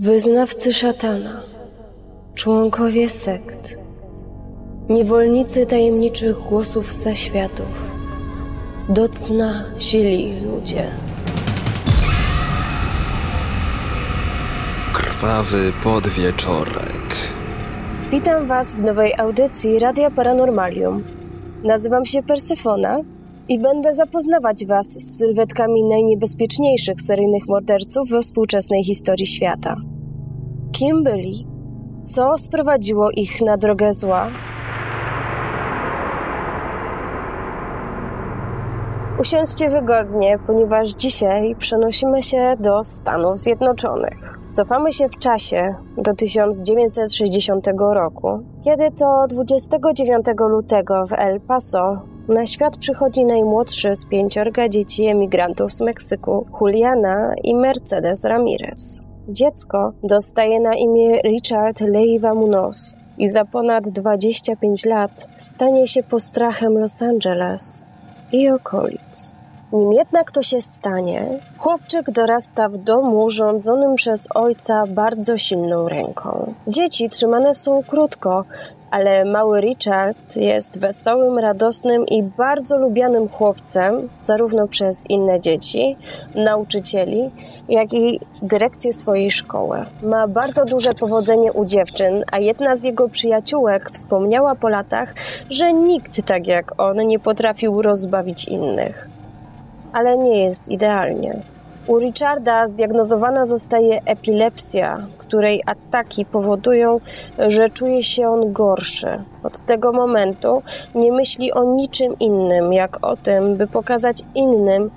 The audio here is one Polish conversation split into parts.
Wyznawcy szatana, członkowie sekt, niewolnicy tajemniczych głosów zaświatów, do cna sili ludzie. Krwawy podwieczorek. Witam Was w nowej audycji Radia Paranormalium. Nazywam się Persefona i będę zapoznawać Was z sylwetkami najniebezpieczniejszych seryjnych morderców we współczesnej historii świata. Kim byli? Co sprowadziło ich na drogę zła? Usiądźcie wygodnie, ponieważ dzisiaj przenosimy się do Stanów Zjednoczonych. Cofamy się w czasie do 1960 roku, kiedy to 29 lutego w El Paso na świat przychodzi najmłodszy z pięciorga dzieci emigrantów z Meksyku, Juliana i Mercedes Ramirez. Dziecko dostaje na imię Richard Leiva Munoz i za ponad 25 lat stanie się postrachem Los Angeles i okolic. Nim jednak to się stanie, chłopczyk dorasta w domu rządzonym przez ojca bardzo silną ręką. Dzieci trzymane są krótko, ale mały Richard jest wesołym, radosnym i bardzo lubianym chłopcem, zarówno przez inne dzieci, nauczycieli, jak i dyrekcję swojej szkoły. Ma bardzo duże powodzenie u dziewczyn, a jedna z jego przyjaciółek wspomniała po latach, że nikt tak jak on nie potrafił rozbawić innych. Ale nie jest idealnie. U Richarda zdiagnozowana zostaje epilepsja, której ataki powodują, że czuje się on gorszy. Od tego momentu nie myśli o niczym innym, jak o tym, by pokazać innym,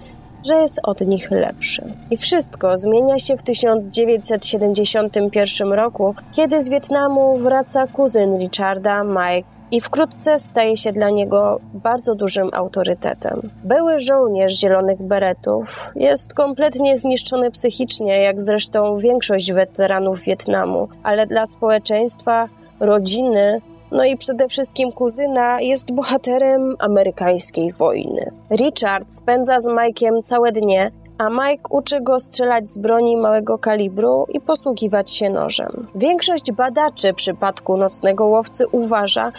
że jest od nich lepszy. I wszystko zmienia się w 1971 roku, kiedy z Wietnamu wraca kuzyn Richarda, Mike, i wkrótce staje się dla niego bardzo dużym autorytetem. Były żołnierz zielonych beretów jest kompletnie zniszczony psychicznie, jak zresztą większość weteranów Wietnamu, ale dla społeczeństwa, rodziny, no i przede wszystkim kuzyna jest bohaterem amerykańskiej wojny. Richard spędza z Mike'iem całe dnie, a Mike uczy go strzelać z broni małego kalibru i posługiwać się nożem. Większość badaczy przypadku nocnego łowcy uważa,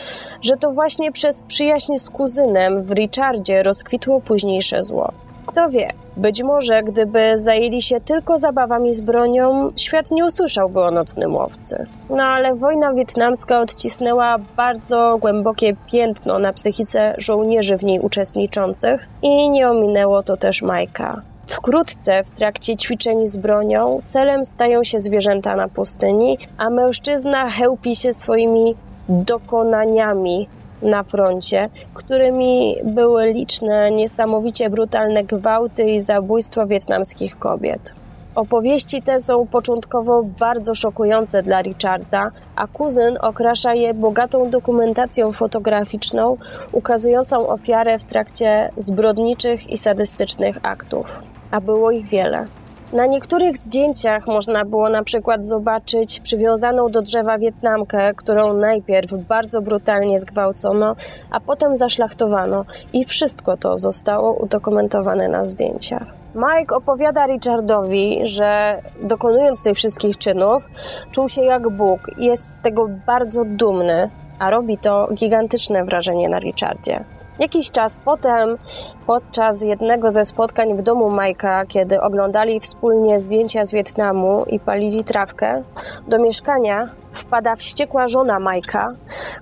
że to właśnie przez przyjaźń z kuzynem w Richardzie rozkwitło późniejsze zło. Kto wie, być może gdyby zajęli się tylko zabawami z bronią, świat nie usłyszałby o nocnym łowcy. No ale wojna wietnamska odcisnęła bardzo głębokie piętno na psychice żołnierzy w niej uczestniczących i nie ominęło to też Majka. Wkrótce w trakcie ćwiczeń z bronią celem stają się zwierzęta na pustyni, a mężczyzna chełpi się swoimi dokonaniami na froncie, którymi były liczne, niesamowicie brutalne gwałty i zabójstwa wietnamskich kobiet. Opowieści te są początkowo bardzo szokujące dla Richarda, a kuzyn okrasza je bogatą dokumentacją fotograficzną ukazującą ofiarę w trakcie zbrodniczych i sadystycznych aktów. A było ich wiele. Na niektórych zdjęciach można było na przykład zobaczyć przywiązaną do drzewa Wietnamkę, którą najpierw bardzo brutalnie zgwałcono, a potem zaszlachtowano i wszystko to zostało udokumentowane na zdjęciach. Mike opowiada Richardowi, że dokonując tych wszystkich czynów, czuł się jak Bóg i jest z tego bardzo dumny, a robi to gigantyczne wrażenie na Richardzie. Jakiś czas potem, podczas jednego ze spotkań w domu Majka, kiedy oglądali wspólnie zdjęcia z Wietnamu i palili trawkę, do mieszkania wpada wściekła żona Majka,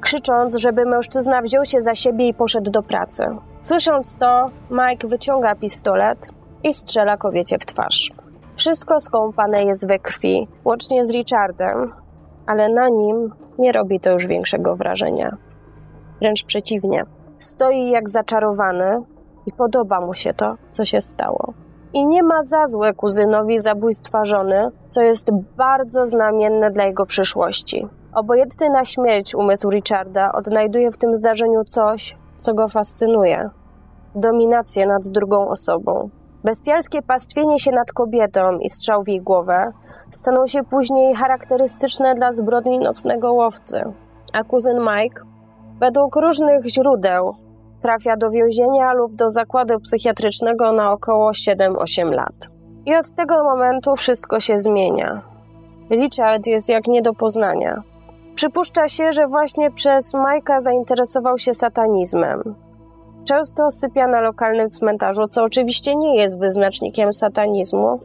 krzycząc, żeby mężczyzna wziął się za siebie i poszedł do pracy. Słysząc to, Mike wyciąga pistolet i strzela kobiecie w twarz. Wszystko skąpane jest we krwi, łącznie z Richardem, ale na nim nie robi to już większego wrażenia. Wręcz przeciwnie. Stoi jak zaczarowany i podoba mu się to, co się stało. I nie ma za złe kuzynowi zabójstwa żony, co jest bardzo znamienne dla jego przyszłości. Obojętny na śmierć umysł Richarda odnajduje w tym zdarzeniu coś, co go fascynuje dominację nad drugą osobą. Bestialskie pastwienie się nad kobietą i strzał w jej głowę staną się później charakterystyczne dla zbrodni nocnego łowcy. A kuzyn Mike, według różnych źródeł, trafia do więzienia lub do zakładu psychiatrycznego na około 7-8 lat. I od tego momentu wszystko się zmienia. Richard jest jak nie do poznania. Przypuszcza się, że właśnie przez Majka zainteresował się satanizmem. Często sypia na lokalnym cmentarzu, co oczywiście nie jest wyznacznikiem satanizmu,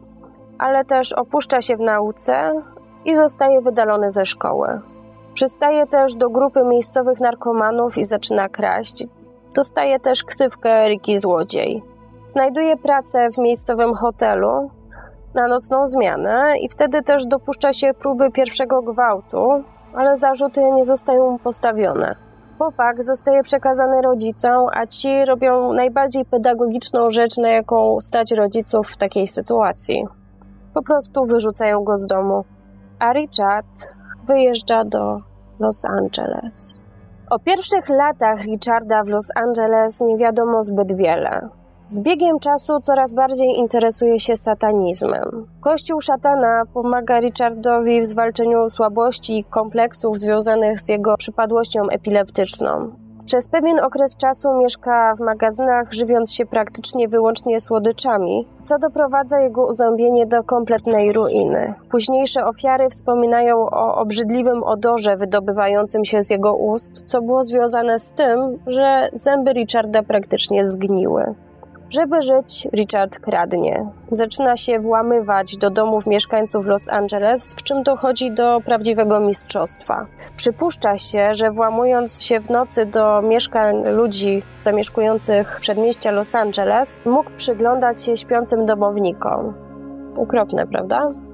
ale też opuszcza się w nauce i zostaje wydalony ze szkoły. Przystaje też do grupy miejscowych narkomanów i zaczyna kraść. Dostaje też ksywkę Ricky Złodziej. Znajduje pracę w miejscowym hotelu na nocną zmianę i wtedy też dopuszcza się próby pierwszego gwałtu, ale zarzuty nie zostają mu postawione. Chłopak zostaje przekazany rodzicom, a ci robią najbardziej pedagogiczną rzecz, na jaką stać rodziców w takiej sytuacji. Po prostu wyrzucają go z domu. A Richard wyjeżdża do Los Angeles. O pierwszych latach Richarda w Los Angeles nie wiadomo zbyt wiele. Z biegiem czasu coraz bardziej interesuje się satanizmem. Kościół szatana pomaga Richardowi w zwalczeniu słabości i kompleksów związanych z jego przypadłością epileptyczną. Przez pewien okres czasu mieszka w magazynach, żywiąc się praktycznie wyłącznie słodyczami, co doprowadza jego uzębienie do kompletnej ruiny. Późniejsze ofiary wspominają o obrzydliwym odorze wydobywającym się z jego ust, co było związane z tym, że zęby Richarda praktycznie zgniły. Żeby żyć, Richard kradnie. Zaczyna się włamywać do domów mieszkańców Los Angeles, w czym dochodzi do prawdziwego mistrzostwa. Przypuszcza się, że włamując się w nocy do mieszkań ludzi zamieszkujących przedmieścia Los Angeles, mógł przyglądać się śpiącym domownikom. Ukropne, prawda?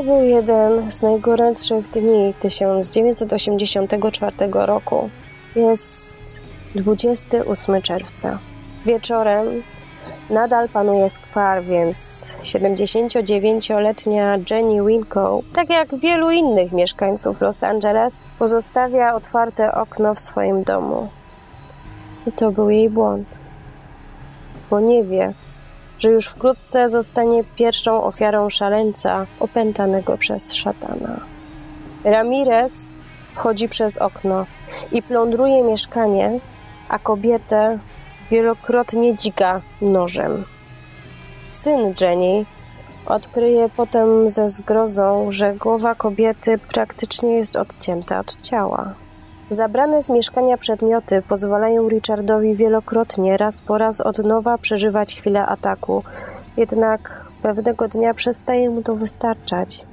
To był jeden z najgorętszych dni 1984 roku. Jest 28 czerwca. Wieczorem nadal panuje skwar, więc 79-letnia Jenny Winko, tak jak wielu innych mieszkańców Los Angeles, pozostawia otwarte okno w swoim domu. I to był jej błąd, bo nie wie, że już wkrótce zostanie pierwszą ofiarą szaleńca opętanego przez szatana. Ramirez wchodzi przez okno i plądruje mieszkanie, a kobietę wielokrotnie dzika nożem. Syn Jenny odkryje potem ze zgrozą, że głowa kobiety praktycznie jest odcięta od ciała. Zabrane z mieszkania przedmioty pozwalają Richardowi wielokrotnie, raz po raz od nowa przeżywać chwilę ataku, jednak pewnego dnia przestaje mu to wystarczać.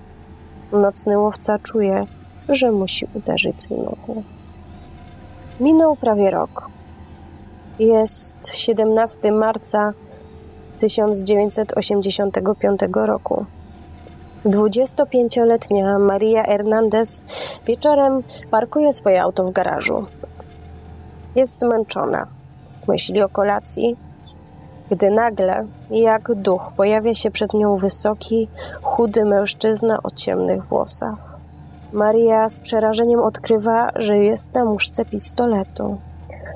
Nocny łowca czuje, że musi uderzyć znowu. Minął prawie rok. Jest 17 marca 1985 roku. 25-letnia Maria Hernandez wieczorem parkuje swoje auto w garażu. Jest zmęczona. Myśli o kolacji, gdy nagle, jak duch, pojawia się przed nią wysoki, chudy mężczyzna o ciemnych włosach. Maria z przerażeniem odkrywa, że jest na muszce pistoletu.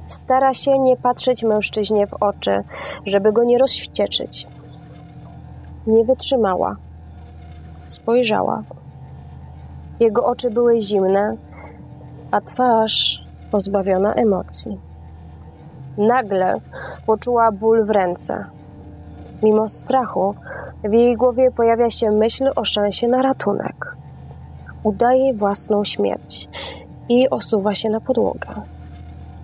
Stara się nie patrzeć mężczyźnie w oczy, żeby go nie rozwścieczyć. Nie wytrzymała spojrzała. Jego oczy były zimne, a twarz pozbawiona emocji. Nagle poczuła ból w ręce. Mimo strachu, w jej głowie pojawia się myśl o szansie na ratunek. Udaje własną śmierć i osuwa się na podłogę.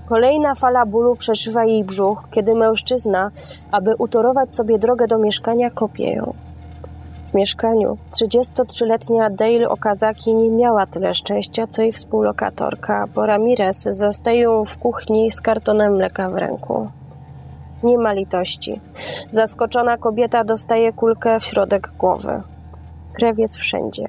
Kolejna fala bólu przeszywa jej brzuch, kiedy mężczyzna, aby utorować sobie drogę do mieszkania, kopie ją. Mieszkaniu 33-letnia Dale Okazaki nie miała tyle szczęścia, co jej współlokatorka, bo Ramirez zastaje ją w kuchni z kartonem mleka w ręku. Nie ma litości. Zaskoczona kobieta dostaje kulkę w środek głowy. Krew jest wszędzie.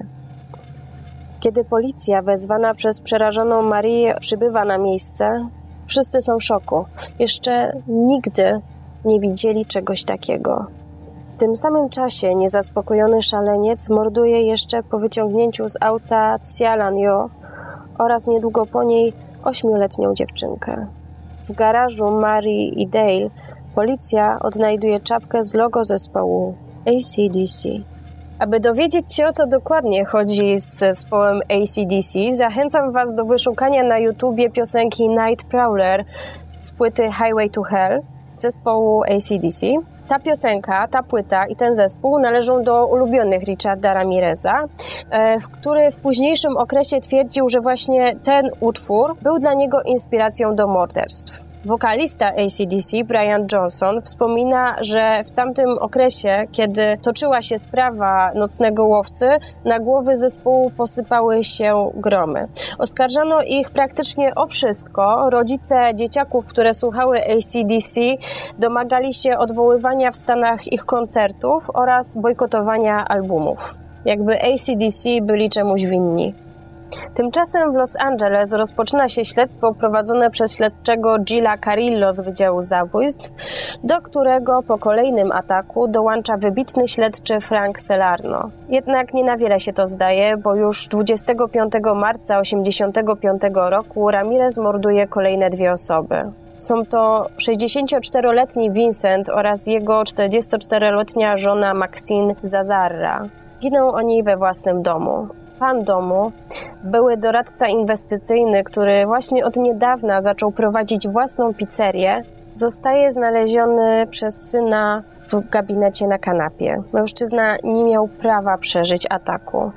Kiedy policja wezwana przez przerażoną Marię przybywa na miejsce, wszyscy są w szoku. Jeszcze nigdy nie widzieli czegoś takiego tym samym czasie niezaspokojony szaleniec morduje jeszcze po wyciągnięciu z auta Cialanjo oraz niedługo po niej ośmioletnią dziewczynkę. W garażu Mary i Dale policja odnajduje czapkę z logo zespołu ACDC. Aby dowiedzieć się o co dokładnie chodzi z zespołem ACDC, zachęcam Was do wyszukania na YouTubie piosenki Night Prowler z płyty Highway to Hell zespołu ACDC. Ta piosenka, ta płyta i ten zespół należą do ulubionych Richarda Ramireza, e, który w późniejszym okresie twierdził, że właśnie ten utwór był dla niego inspiracją do morderstw. Wokalista ACDC Brian Johnson wspomina, że w tamtym okresie, kiedy toczyła się sprawa nocnego łowcy, na głowy zespołu posypały się gromy. Oskarżano ich praktycznie o wszystko. Rodzice dzieciaków, które słuchały ACDC, domagali się odwoływania w Stanach ich koncertów oraz bojkotowania albumów. Jakby ACDC byli czemuś winni. Tymczasem w Los Angeles rozpoczyna się śledztwo prowadzone przez śledczego Gilla Carillo z Wydziału Zabójstw, do którego po kolejnym ataku dołącza wybitny śledczy Frank Selarno. Jednak nie na wiele się to zdaje, bo już 25 marca 1985 roku Ramirez morduje kolejne dwie osoby. Są to 64-letni Vincent oraz jego 44-letnia żona Maxine Zazarra. Giną oni we własnym domu pan domu, były doradca inwestycyjny, który właśnie od niedawna zaczął prowadzić własną pizzerię, zostaje znaleziony przez syna w gabinecie na kanapie. Mężczyzna nie miał prawa przeżyć ataku.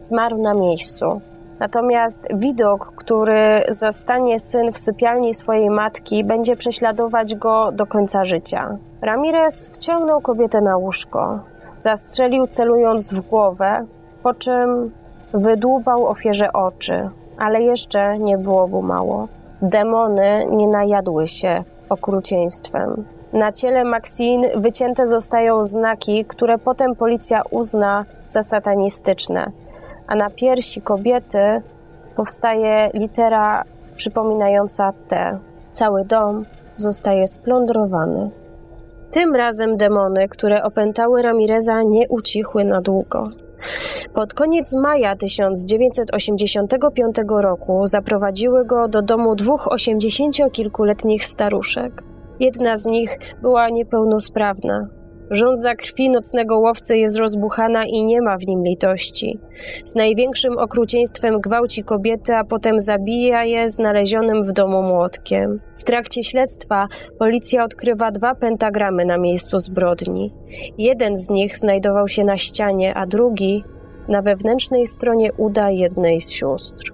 Zmarł na miejscu. Natomiast widok, który zastanie syn w sypialni swojej matki, będzie prześladować go do końca życia. Ramirez wciągnął kobietę na łóżko, zastrzelił celując w głowę, po czym Wydłubał ofierze oczy, ale jeszcze nie było mu mało. Demony nie najadły się okrucieństwem. Na ciele Maxine wycięte zostają znaki, które potem policja uzna za satanistyczne, a na piersi kobiety powstaje litera przypominająca T. Cały dom zostaje splądrowany. Tym razem demony, które opętały Ramireza, nie ucichły na długo. Pod koniec maja 1985 roku zaprowadziły go do domu dwóch osiemdziesięciokilkuletnich staruszek. Jedna z nich była niepełnosprawna. Żądza krwi nocnego łowcy jest rozbuchana i nie ma w nim litości. Z największym okrucieństwem gwałci kobiety, a potem zabija je znalezionym w domu młotkiem. W trakcie śledztwa policja odkrywa dwa pentagramy na miejscu zbrodni. Jeden z nich znajdował się na ścianie, a drugi na wewnętrznej stronie uda jednej z sióstr.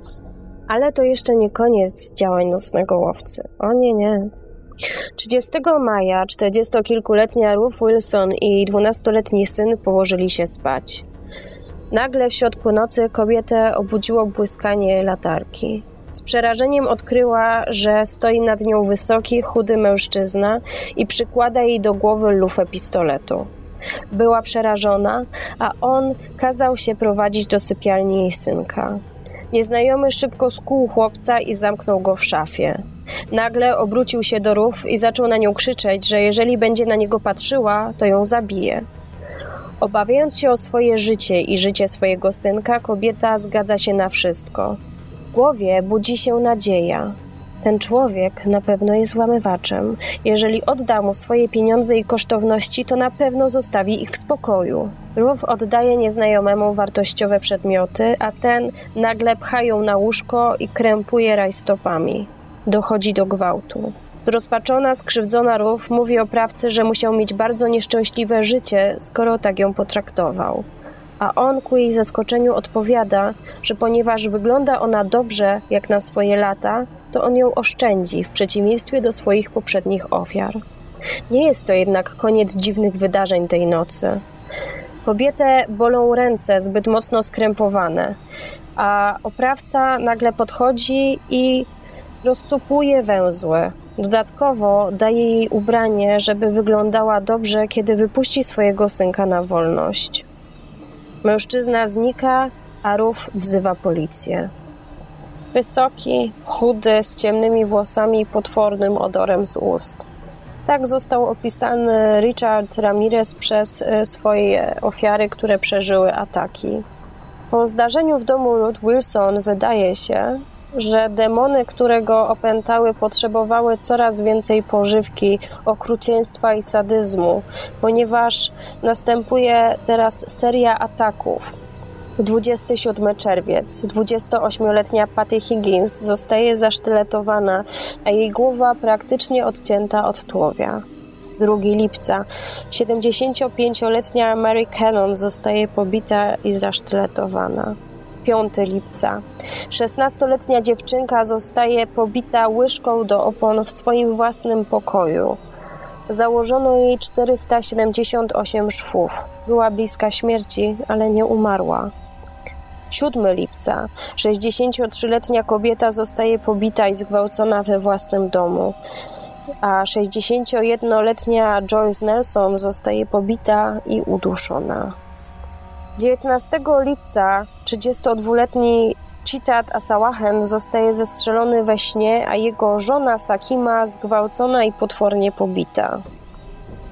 Ale to jeszcze nie koniec działań nocnego łowcy. O nie, nie. 30 maja 40-kilkuletnia Ruth Wilson i 12-letni syn położyli się spać. Nagle w środku nocy kobietę obudziło błyskanie latarki. Z przerażeniem odkryła, że stoi nad nią wysoki, chudy mężczyzna i przykłada jej do głowy lufę pistoletu. Była przerażona, a on kazał się prowadzić do sypialni jej synka. Nieznajomy szybko skuł chłopca i zamknął go w szafie. Nagle obrócił się do Rów i zaczął na nią krzyczeć, że jeżeli będzie na niego patrzyła, to ją zabije. Obawiając się o swoje życie i życie swojego synka, kobieta zgadza się na wszystko. W głowie budzi się nadzieja. Ten człowiek na pewno jest łamywaczem. Jeżeli odda mu swoje pieniądze i kosztowności, to na pewno zostawi ich w spokoju. Ruth oddaje nieznajomemu wartościowe przedmioty, a ten nagle pcha ją na łóżko i krępuje rajstopami. Dochodzi do gwałtu. Zrozpaczona, skrzywdzona Ruth mówi oprawcy, że musiał mieć bardzo nieszczęśliwe życie, skoro tak ją potraktował a on ku jej zaskoczeniu odpowiada, że ponieważ wygląda ona dobrze jak na swoje lata, to on ją oszczędzi w przeciwieństwie do swoich poprzednich ofiar. Nie jest to jednak koniec dziwnych wydarzeń tej nocy. Kobietę bolą ręce zbyt mocno skrępowane, a oprawca nagle podchodzi i rozcupuje węzły. Dodatkowo daje jej ubranie, żeby wyglądała dobrze, kiedy wypuści swojego synka na wolność. Mężczyzna znika, a Ruf wzywa policję. Wysoki, chudy, z ciemnymi włosami i potwornym odorem z ust. Tak został opisany Richard Ramirez przez e, swoje ofiary, które przeżyły ataki. Po zdarzeniu w domu Ruth Wilson wydaje się, że demony, które go opętały, potrzebowały coraz więcej pożywki, okrucieństwa i sadyzmu, ponieważ następuje teraz seria ataków. 27 czerwiec. 28-letnia Patty Higgins zostaje zasztyletowana, a jej głowa praktycznie odcięta od tułowia. 2 lipca. 75-letnia Mary Cannon zostaje pobita i zasztyletowana. 5 lipca. 16-letnia dziewczynka zostaje pobita łyżką do opon w swoim własnym pokoju. Założono jej 478 szwów. Była bliska śmierci, ale nie umarła. 7 lipca. 63-letnia kobieta zostaje pobita i zgwałcona we własnym domu, a 61-letnia Joyce Nelson zostaje pobita i uduszona. 19 lipca 32-letni Chitat Asawahen zostaje zestrzelony we śnie, a jego żona Sakima zgwałcona i potwornie pobita.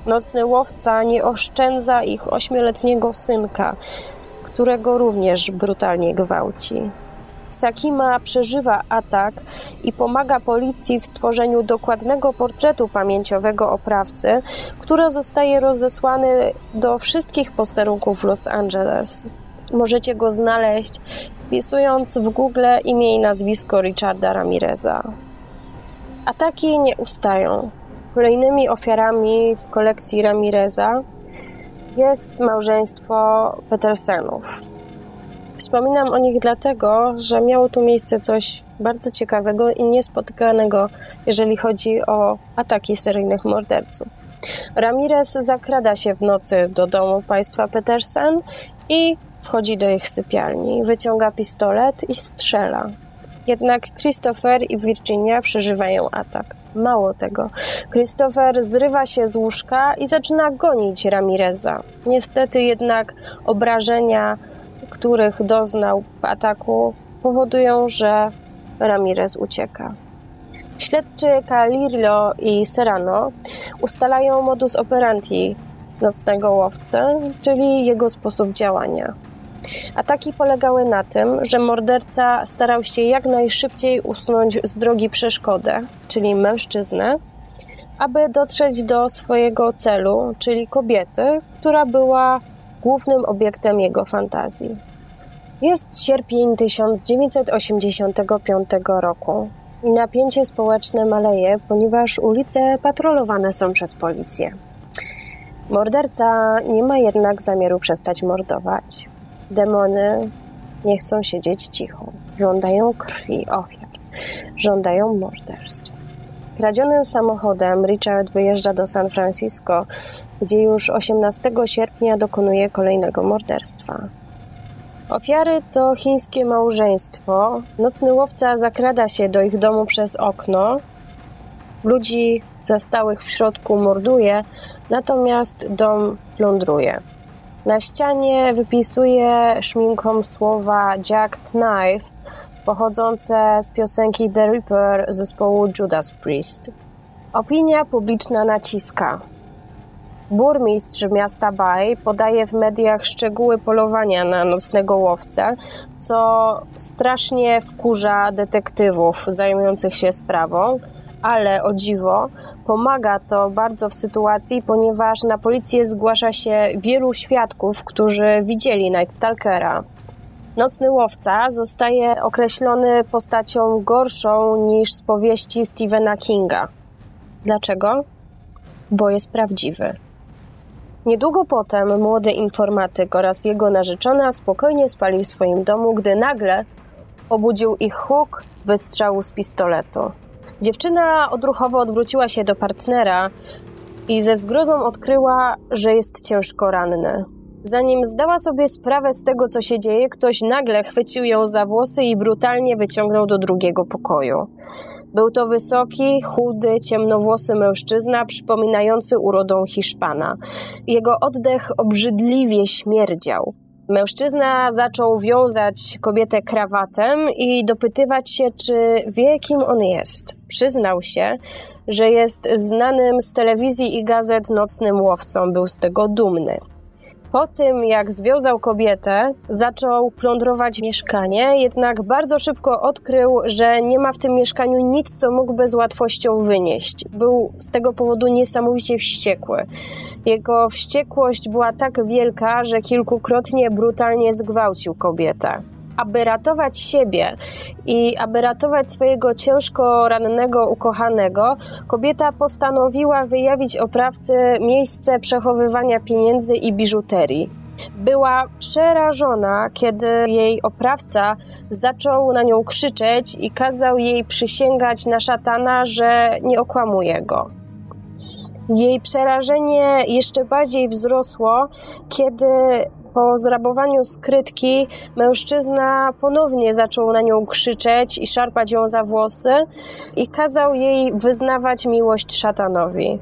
Nocny łowca nie oszczędza ich ośmioletniego synka, którego również brutalnie gwałci. Sakima przeżywa atak i pomaga policji w stworzeniu dokładnego portretu pamięciowego oprawcy, który zostaje rozesłany do wszystkich posterunków Los Angeles. Możecie go znaleźć wpisując w Google imię i nazwisko Richarda Ramireza. Ataki nie ustają. Kolejnymi ofiarami w kolekcji Ramireza jest małżeństwo Petersenów. Wspominam o nich dlatego, że miało tu miejsce coś bardzo ciekawego i niespotykanego, jeżeli chodzi o ataki seryjnych morderców. Ramirez zakrada się w nocy do domu państwa Petersen i wchodzi do ich sypialni, wyciąga pistolet i strzela. Jednak Christopher i Virginia przeżywają atak. Mało tego, Christopher zrywa się z łóżka i zaczyna gonić Ramireza. Niestety jednak obrażenia, których doznał w ataku, powodują, że Ramirez ucieka. Śledczy Calillo i Serrano ustalają modus operandi nocnego łowcy, czyli jego sposób działania. Ataki polegały na tym, że morderca starał się jak najszybciej usunąć z drogi przeszkodę, czyli mężczyznę, aby dotrzeć do swojego celu, czyli kobiety, która była głównym obiektem jego fantazji. Jest sierpień 1985 roku i napięcie społeczne maleje, ponieważ ulice patrolowane są przez policję. Morderca nie ma jednak zamiaru przestać mordować. Demony nie chcą siedzieć cicho. Żądają krwi ofiar. Żądają morderstw. Kradzionym samochodem Richard wyjeżdża do San Francisco, gdzie już 18 sierpnia dokonuje kolejnego morderstwa. Ofiary to chińskie małżeństwo. Nocny łowca zakrada się do ich domu przez okno. Ludzi zastałych w środku morduje, natomiast dom plądruje. Na ścianie wypisuje szminką słowa Jack Knife, pochodzące z piosenki The Reaper zespołu Judas Priest. Opinia publiczna naciska. Burmistrz miasta Bay podaje w mediach szczegóły polowania na nocnego łowcę, co strasznie wkurza detektywów zajmujących się sprawą ale o dziwo pomaga to bardzo w sytuacji, ponieważ na policję zgłasza się wielu świadków, którzy widzieli Night Stalkera. Nocny łowca zostaje określony postacią gorszą niż z powieści Stephena Kinga. Dlaczego? Bo jest prawdziwy. Niedługo potem młody informatyk oraz jego narzeczona spokojnie spali w swoim domu, gdy nagle obudził ich huk wystrzału z pistoletu. Dziewczyna odruchowo odwróciła się do partnera i ze zgrozą odkryła, że jest ciężko ranny. Zanim zdała sobie sprawę z tego, co się dzieje, ktoś nagle chwycił ją za włosy i brutalnie wyciągnął do drugiego pokoju. Był to wysoki, chudy, ciemnowłosy mężczyzna, przypominający urodą Hiszpana. Jego oddech obrzydliwie śmierdział. Mężczyzna zaczął wiązać kobietę krawatem i dopytywać się, czy wie, kim on jest. Przyznał się, że jest znanym z telewizji i gazet nocnym łowcą, był z tego dumny. Po tym, jak związał kobietę, zaczął plądrować mieszkanie, jednak bardzo szybko odkrył, że nie ma w tym mieszkaniu nic, co mógłby z łatwością wynieść. Był z tego powodu niesamowicie wściekły. Jego wściekłość była tak wielka, że kilkukrotnie brutalnie zgwałcił kobietę aby ratować siebie i aby ratować swojego ciężko rannego ukochanego, kobieta postanowiła wyjawić oprawcy miejsce przechowywania pieniędzy i biżuterii. Była przerażona, kiedy jej oprawca zaczął na nią krzyczeć i kazał jej przysięgać na szatana, że nie okłamuje go. Jej przerażenie jeszcze bardziej wzrosło, kiedy po zrabowaniu skrytki mężczyzna ponownie zaczął na nią krzyczeć i szarpać ją za włosy i kazał jej wyznawać miłość szatanowi.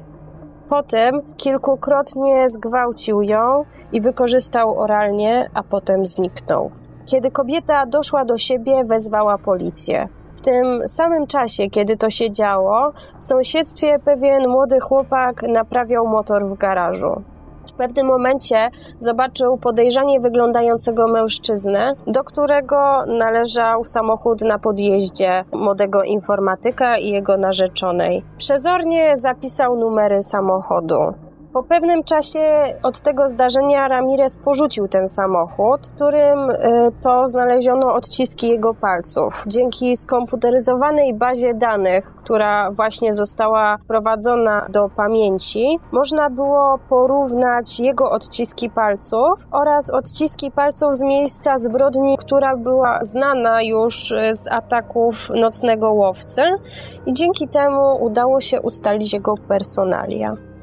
Potem kilkukrotnie zgwałcił ją i wykorzystał oralnie, a potem zniknął. Kiedy kobieta doszła do siebie, wezwała policję. W tym samym czasie, kiedy to się działo, w sąsiedztwie pewien młody chłopak naprawiał motor w garażu. W pewnym momencie zobaczył podejrzanie wyglądającego mężczyznę, do którego należał samochód na podjeździe młodego informatyka i jego narzeczonej. Przezornie zapisał numery samochodu. Po pewnym czasie od tego zdarzenia Ramirez porzucił ten samochód, którym y, to znaleziono odciski jego palców. Dzięki skomputeryzowanej bazie danych, która właśnie została wprowadzona do pamięci, można było porównać jego odciski palców oraz odciski palców z miejsca zbrodni, która była znana już y, z ataków nocnego łowcy i dzięki temu udało się ustalić jego personalia.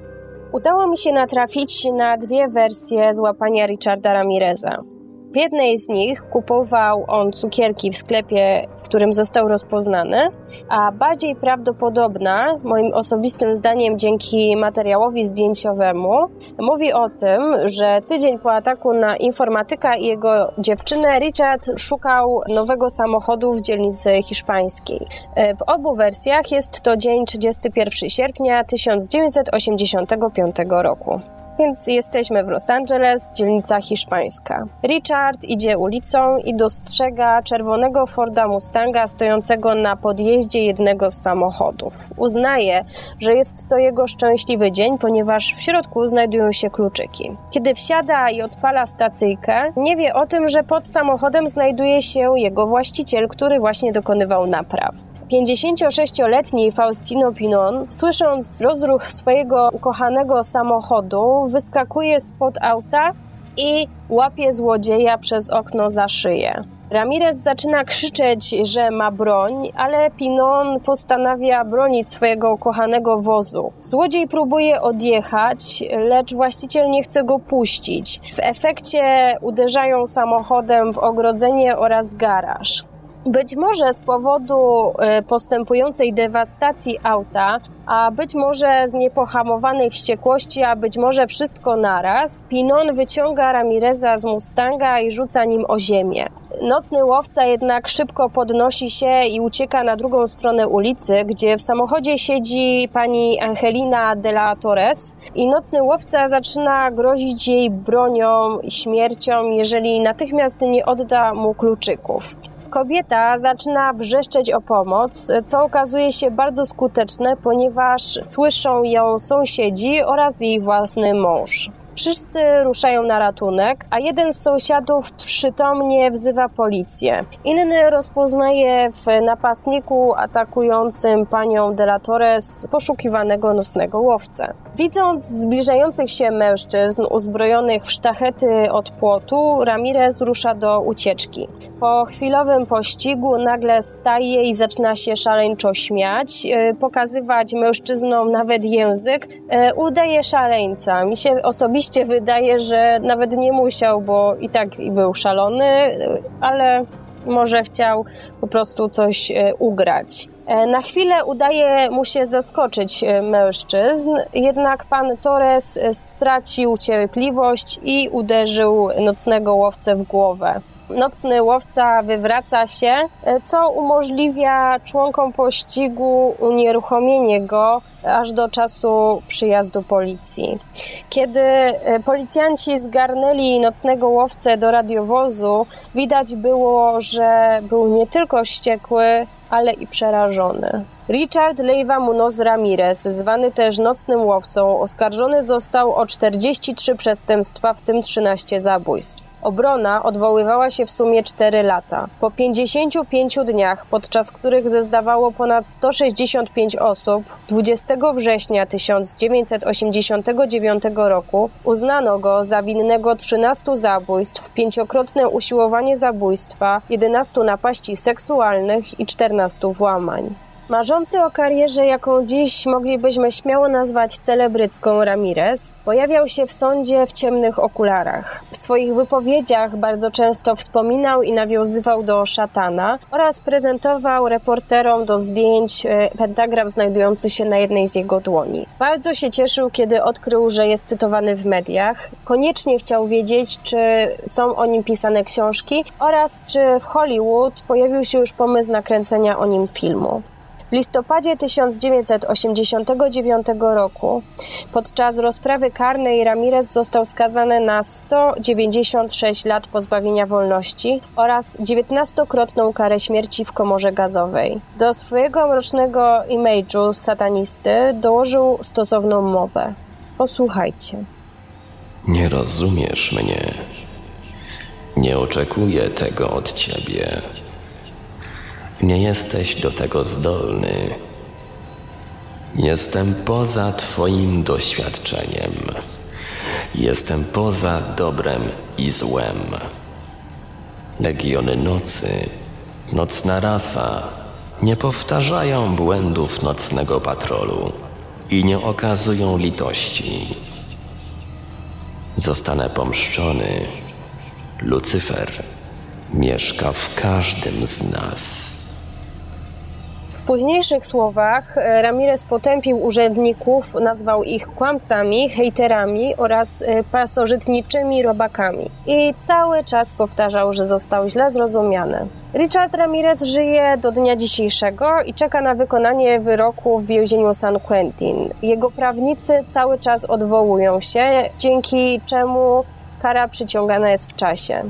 Udało mi się natrafić na dwie wersje złapania Richarda Ramireza. W jednej z nich kupował on cukierki w sklepie, w którym został rozpoznany, a bardziej prawdopodobna, moim osobistym zdaniem dzięki materiałowi zdjęciowemu, mówi o tym, że tydzień po ataku na informatyka i jego dziewczynę Richard szukał nowego samochodu w dzielnicy hiszpańskiej. W obu wersjach jest to dzień 31 sierpnia 1985 roku. Więc jesteśmy w Los Angeles, dzielnica hiszpańska. Richard idzie ulicą i dostrzega czerwonego Forda Mustanga stojącego na podjeździe jednego z samochodów. Uznaje, że jest to jego szczęśliwy dzień, ponieważ w środku znajdują się kluczyki. Kiedy wsiada i odpala stacyjkę, nie wie o tym, że pod samochodem znajduje się jego właściciel, który właśnie dokonywał napraw. 56-letni Faustino Pinon, słysząc rozruch swojego ukochanego samochodu, wyskakuje spod auta i łapie złodzieja przez okno za szyję. Ramirez zaczyna krzyczeć, że ma broń, ale Pinon postanawia bronić swojego ukochanego wozu. Złodziej próbuje odjechać, lecz właściciel nie chce go puścić. W efekcie uderzają samochodem w ogrodzenie oraz garaż. Być może z powodu y, postępującej dewastacji auta, a być może z niepohamowanej wściekłości, a być może wszystko naraz, Pinon wyciąga Ramireza z Mustanga i rzuca nim o ziemię. Nocny łowca jednak szybko podnosi się i ucieka na drugą stronę ulicy, gdzie w samochodzie siedzi pani Angelina de la Torres i nocny łowca zaczyna grozić jej bronią śmiercią, jeżeli natychmiast nie odda mu kluczyków. Kobieta zaczyna wrzeszczeć o pomoc, co okazuje się bardzo skuteczne, ponieważ słyszą ją sąsiedzi oraz jej własny mąż. Wszyscy ruszają na ratunek, a jeden z sąsiadów przytomnie wzywa policję. Inny rozpoznaje w napastniku atakującym panią de la Torres poszukiwanego nocnego łowcę. Widząc zbliżających się mężczyzn uzbrojonych w sztachety od płotu, Ramirez rusza do ucieczki. Po chwilowym pościgu nagle staje i zaczyna się szaleńczo śmiać, e, pokazywać mężczyznom nawet język. E, udaje szaleńca. Mi się osobiście wydaje, że nawet nie musiał, bo i tak był szalony, e, ale może chciał po prostu coś ugrać. E, na chwilę udaje mu się zaskoczyć e, mężczyzn, jednak pan Torres e, stracił cierpliwość i uderzył nocnego łowcę w głowę. Nocny łowca wywraca się, co umożliwia członkom pościgu unieruchomienie go aż do czasu przyjazdu policji. Kiedy e, policjanci zgarnęli nocnego łowcę do radiowozu, widać było, że był nie tylko wściekły, ale i przerażony. Richard Leiva Munoz Ramirez, zwany też nocnym łowcą, oskarżony został o 43 przestępstwa, w tym 13 zabójstw. Obrona odwoływała się w sumie 4 lata. Po 55 dniach, podczas których zezdawało ponad 165 osób, 20 września 1989 roku uznano go za winnego 13 zabójstw, pięciokrotne usiłowanie zabójstwa, 11 napaści seksualnych i 14 włamań. Marzący o karierze, jaką dziś moglibyśmy śmiało nazwać celebrycką Ramirez, pojawiał się w sądzie w ciemnych okularach. W swoich wypowiedziach bardzo często wspominał i nawiązywał do szatana oraz prezentował reporterom do zdjęć e, pentagram znajdujący się na jednej z jego dłoni. Bardzo się cieszył, kiedy odkrył, że jest cytowany w mediach. Koniecznie chciał wiedzieć, czy są o nim pisane książki oraz czy w Hollywood pojawił się już pomysł nakręcenia o nim filmu. W listopadzie 1989 roku podczas rozprawy karnej Ramirez został skazany na 196 lat pozbawienia wolności oraz 19-krotną karę śmierci w komorze gazowej. Do swojego mrocznego image'u satanisty dołożył stosowną mowę. Posłuchajcie. Nie rozumiesz mnie. Nie oczekuję tego od ciebie. Nie jesteś do tego zdolny. Jestem poza Twoim doświadczeniem. Jestem poza dobrem i złem. Legiony nocy, nocna rasa nie powtarzają błędów nocnego patrolu i nie okazują litości. Zostanę pomszczony. Lucyfer mieszka w każdym z nas. W późniejszych słowach e, Ramirez potępił urzędników, nazwał ich kłamcami, hejterami oraz e, pasożytniczymi robakami. I cały czas powtarzał, że został źle zrozumiany. Richard Ramirez żyje do dnia dzisiejszego i czeka na wykonanie wyroku w więzieniu San Quentin. Jego prawnicy cały czas odwołują się, dzięki czemu kara przyciągana jest w czasie.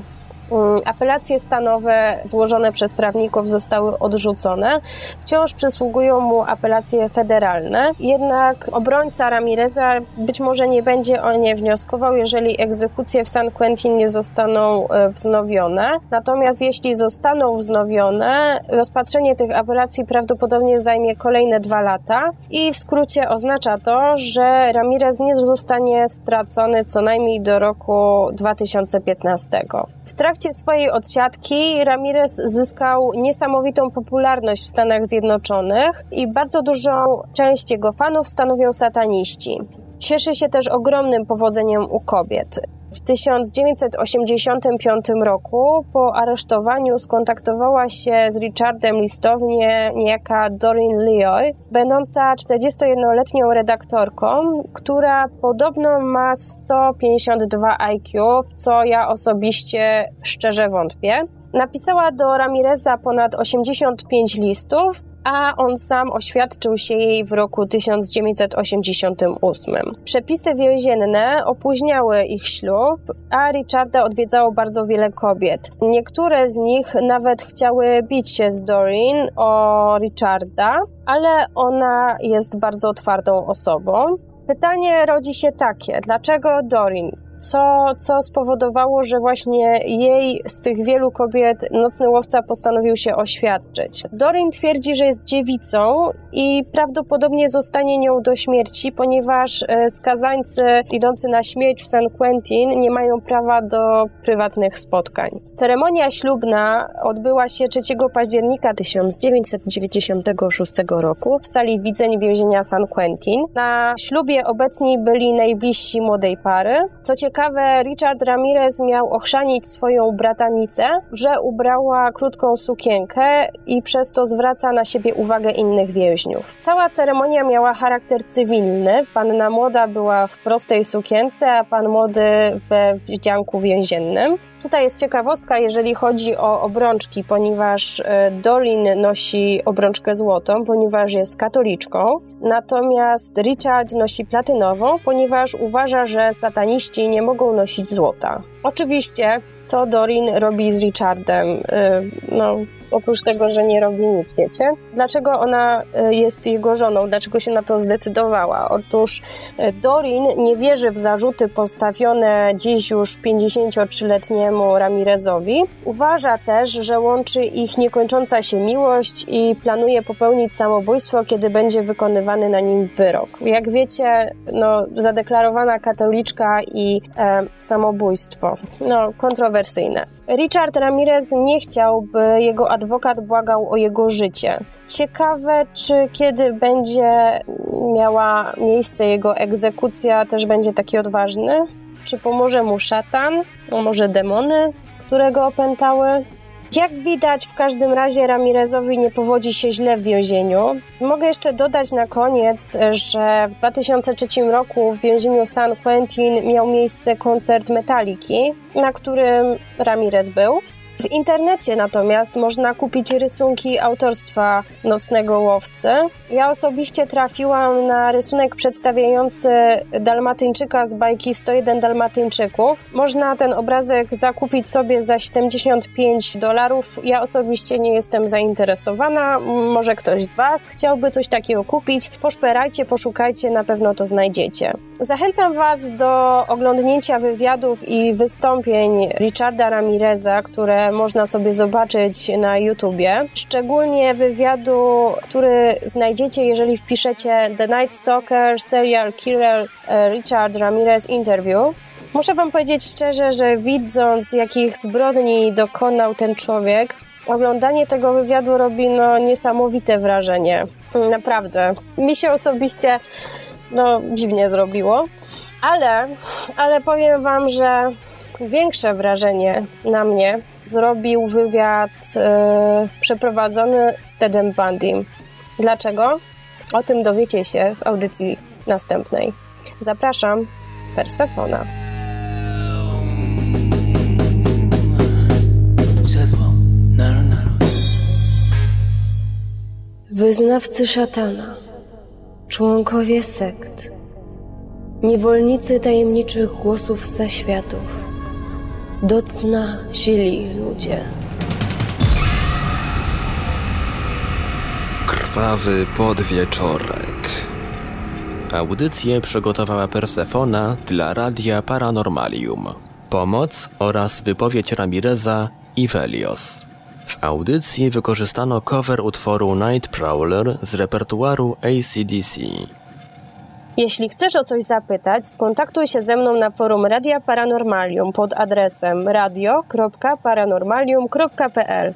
Mm, apelacje stanowe złożone przez prawników zostały odrzucone. Wciąż przysługują mu apelacje federalne, jednak obrońca Ramireza być może nie będzie o nie wnioskował, jeżeli egzekucje w San Quentin nie zostaną e, wznowione. Natomiast jeśli zostaną wznowione, rozpatrzenie tych apelacji prawdopodobnie zajmie kolejne dwa lata i w skrócie oznacza to, że Ramirez nie zostanie stracony co najmniej do roku 2015. W trakcie trakcie swojej odsiadki Ramirez zyskał niesamowitą popularność w Stanach Zjednoczonych i bardzo dużą część jego fanów stanowią sataniści. Cieszy się też ogromnym powodzeniem u kobiet. W 1985 roku po aresztowaniu skontaktowała się z Richardem listownie niejaka Doreen Leoy, będąca 41-letnią redaktorką, która podobno ma 152 IQ, w co ja osobiście szczerze wątpię. Napisała do Ramireza ponad 85 listów, a on sam oświadczył się jej w roku 1988. Przepisy więzienne opóźniały ich ślub, a Richarda odwiedzało bardzo wiele kobiet. Niektóre z nich nawet chciały bić się z Doreen o Richarda, ale ona jest bardzo otwartą osobą. Pytanie rodzi się takie: dlaczego Dorin? Co, co spowodowało, że właśnie jej z tych wielu kobiet nocny łowca postanowił się oświadczyć. Dorin twierdzi, że jest dziewicą i prawdopodobnie zostanie nią do śmierci, ponieważ e, skazańcy idący na śmierć w San Quentin nie mają prawa do prywatnych spotkań. Ceremonia ślubna odbyła się 3 października 1996 roku w sali widzeń więzienia San Quentin. Na ślubie obecni byli najbliżsi młodej pary. Co ciekawe, ciekawe, Richard Ramirez miał ochrzanić swoją bratanicę, że ubrała krótką sukienkę i przez to zwraca na siebie uwagę innych więźniów. Cała ceremonia miała charakter cywilny. Panna młoda była w prostej sukience, a pan młody we wdzianku więziennym. Tutaj jest ciekawostka, jeżeli chodzi o obrączki, ponieważ e, Dorin nosi obrączkę złotą, ponieważ jest katoliczką, natomiast Richard nosi platynową, ponieważ uważa, że sataniści nie mogą nosić złota. Oczywiście, co Dorin robi z Richardem? E, no, oprócz tego, że nie robi nic, wiecie? Dlaczego ona e, jest jego żoną? Dlaczego się na to zdecydowała? Otóż Dorin nie wierzy w zarzuty postawione dziś już 53-letniemu Ramirezowi. Uważa też, że łączy ich niekończąca się miłość i planuje popełnić samobójstwo, kiedy będzie wykonywany na nim wyrok. Jak wiecie, no, zadeklarowana katoliczka i e, samobójstwo. No, kontrowersyjne. Richard Ramirez nie chciał, by jego adwokat błagał o jego życie. Ciekawe, czy kiedy będzie miała miejsce jego egzekucja, też będzie taki odważny? Czy pomoże mu szatan? A może demony, które go opętały? Jak widać, w każdym razie Ramirezowi nie powodzi się źle w więzieniu. Mogę jeszcze dodać na koniec, że w 2003 roku w więzieniu San Quentin miał miejsce koncert Metaliki, na którym Ramirez był. W internecie natomiast można kupić rysunki autorstwa Nocnego Łowcy. Ja osobiście trafiłam na rysunek przedstawiający Dalmatyńczyka z bajki 101 Dalmatyńczyków. Można ten obrazek zakupić sobie za 75 dolarów. Ja osobiście nie jestem zainteresowana. Może ktoś z Was chciałby coś takiego kupić. Poszperajcie, poszukajcie, na pewno to znajdziecie. Zachęcam Was do oglądnięcia wywiadów i wystąpień Richarda Ramireza, które można sobie zobaczyć na YouTubie. Szczególnie wywiadu, który znajdziecie, jeżeli wpiszecie The Night Stalker Serial Killer e, Richard Ramirez Interview. Muszę Wam powiedzieć szczerze, że widząc jakich zbrodni dokonał ten człowiek, oglądanie tego wywiadu robi no, niesamowite wrażenie. Naprawdę. Mi się osobiście no, dziwnie zrobiło. Ale, ale powiem Wam, że większe wrażenie na mnie zrobił wywiad e, przeprowadzony z Tedem Bundym. Dlaczego? O tym dowiecie się w audycji następnej. Zapraszam, Persefona. Wyznawcy szatana, członkowie sekt, niewolnicy tajemniczych głosów zaświatów do cna ludzie. Krwawy podwieczorek. Audycję przygotowała Persefona dla Radia Paranormalium. Pomoc oraz wypowiedź Ramireza i Velios. W audycji wykorzystano cover utworu Night Prowler z repertuaru ACDC. Jeśli chcesz o coś zapytać, skontaktuj się ze mną na forum Radia Paranormalium pod adresem radio.paranormalium.pl.